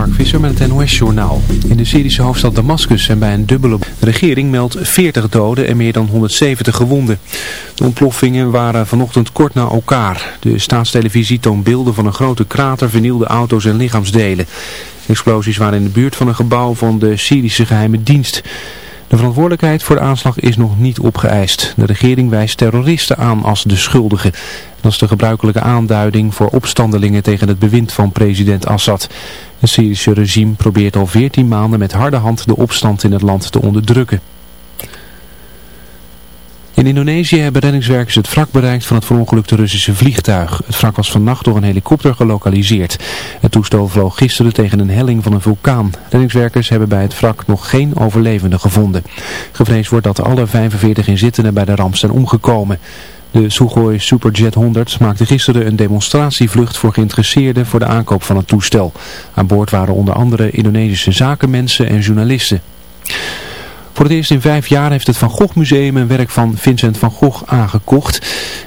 Mark Visser met het NOS-journaal. In de Syrische hoofdstad Damascus zijn bij een dubbele... De regering meldt 40 doden en meer dan 170 gewonden. De ontploffingen waren vanochtend kort na elkaar. De staatstelevisie toont beelden van een grote krater, vernielde auto's en lichaamsdelen. De explosies waren in de buurt van een gebouw van de Syrische geheime dienst. De verantwoordelijkheid voor de aanslag is nog niet opgeëist. De regering wijst terroristen aan als de schuldigen. Dat is de gebruikelijke aanduiding voor opstandelingen tegen het bewind van president Assad. Het Syrische regime probeert al 14 maanden met harde hand de opstand in het land te onderdrukken. In Indonesië hebben reddingswerkers het wrak bereikt van het verongelukte Russische vliegtuig. Het wrak was vannacht door een helikopter gelokaliseerd. Het toestel vloog gisteren tegen een helling van een vulkaan. Reddingswerkers hebben bij het wrak nog geen overlevenden gevonden. Gevreesd wordt dat alle 45 inzittenden bij de ramp zijn omgekomen. De Sukhoi Superjet 100 maakte gisteren een demonstratievlucht voor geïnteresseerden voor de aankoop van het toestel. Aan boord waren onder andere Indonesische zakenmensen en journalisten. Voor het eerst in vijf jaar heeft het Van Gogh Museum een werk van Vincent van Gogh aangekocht.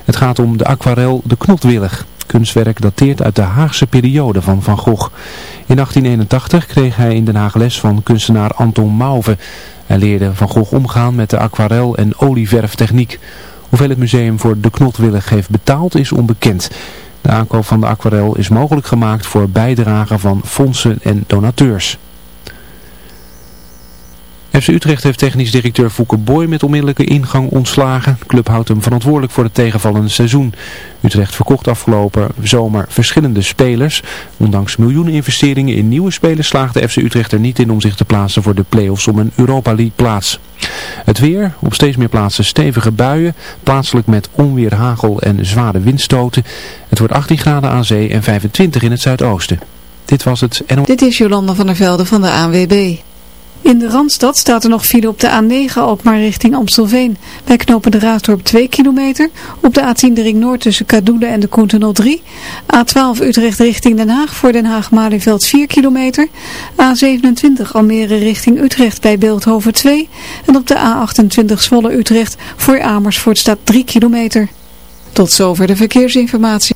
Het gaat om de aquarel De Knotwillig. Kunstwerk dateert uit de Haagse periode van Van Gogh. In 1881 kreeg hij in Den Haag les van kunstenaar Anton Mauve. Hij leerde Van Gogh omgaan met de aquarel- en olieverftechniek. Hoeveel het museum voor De Knotwillig heeft betaald is onbekend. De aankoop van de aquarel is mogelijk gemaakt voor bijdragen van fondsen en donateurs. FC Utrecht heeft technisch directeur Fouke Boy met onmiddellijke ingang ontslagen. De club houdt hem verantwoordelijk voor het tegenvallende seizoen. Utrecht verkocht afgelopen zomer verschillende spelers. Ondanks miljoenen investeringen in nieuwe spelers slaagde FC Utrecht er niet in om zich te plaatsen voor de play-offs om een Europa League plaats. Het weer, op steeds meer plaatsen stevige buien, plaatselijk met onweer, hagel en zware windstoten. Het wordt 18 graden aan zee en 25 in het zuidoosten. Dit was het en... Dit is Jolanda van der Velde van de ANWB. In de Randstad staat er nog file op de A9 Alkmaar richting Amstelveen. Bij knopen de Raasdorp 2 kilometer. Op de A10 de ring Noord tussen Kadoelen en de Koentunnel 3. A12 Utrecht richting Den Haag voor Den Haag-Malieveld 4 kilometer. A27 Almere richting Utrecht bij Beeldhoven 2. En op de A28 Zwolle Utrecht voor Amersfoort staat 3 kilometer. Tot zover de verkeersinformatie.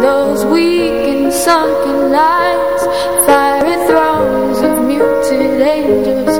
those weak and sunken lines, fiery thrones of muted angels.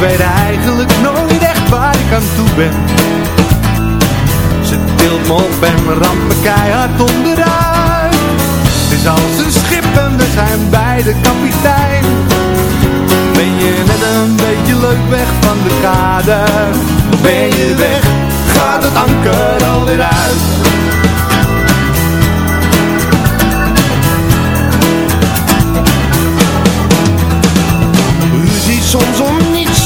ik weet eigenlijk nooit echt waar ik aan toe ben. Ze tilt me op en ramt me keihard onderuit. Het is als een schip en we zijn beide kapitein. Ben je net een beetje leuk weg van de kade? Ben je weg, gaat het anker alweer uit. Soms om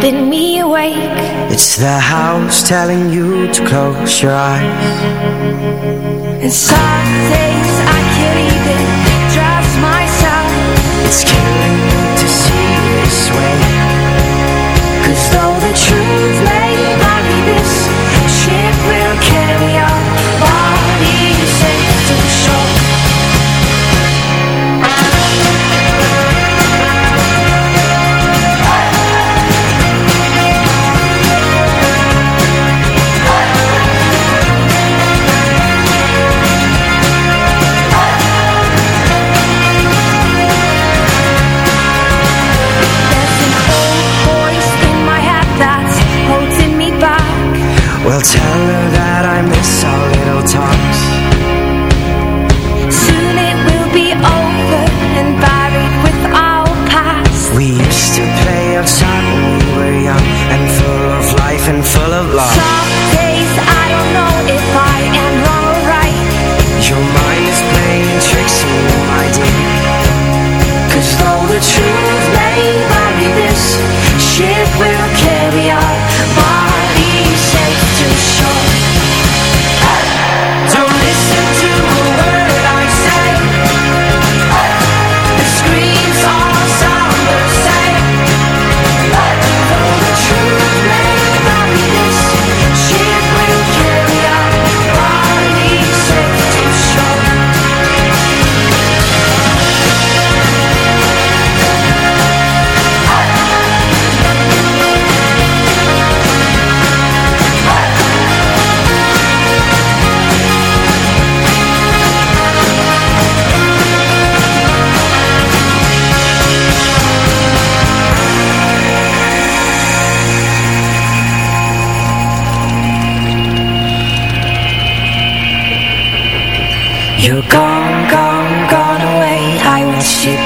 keeping me awake. It's the house telling you to close your eyes. And some days I can't even trust myself. It's killing me to see this way. Cause though the truth may not be this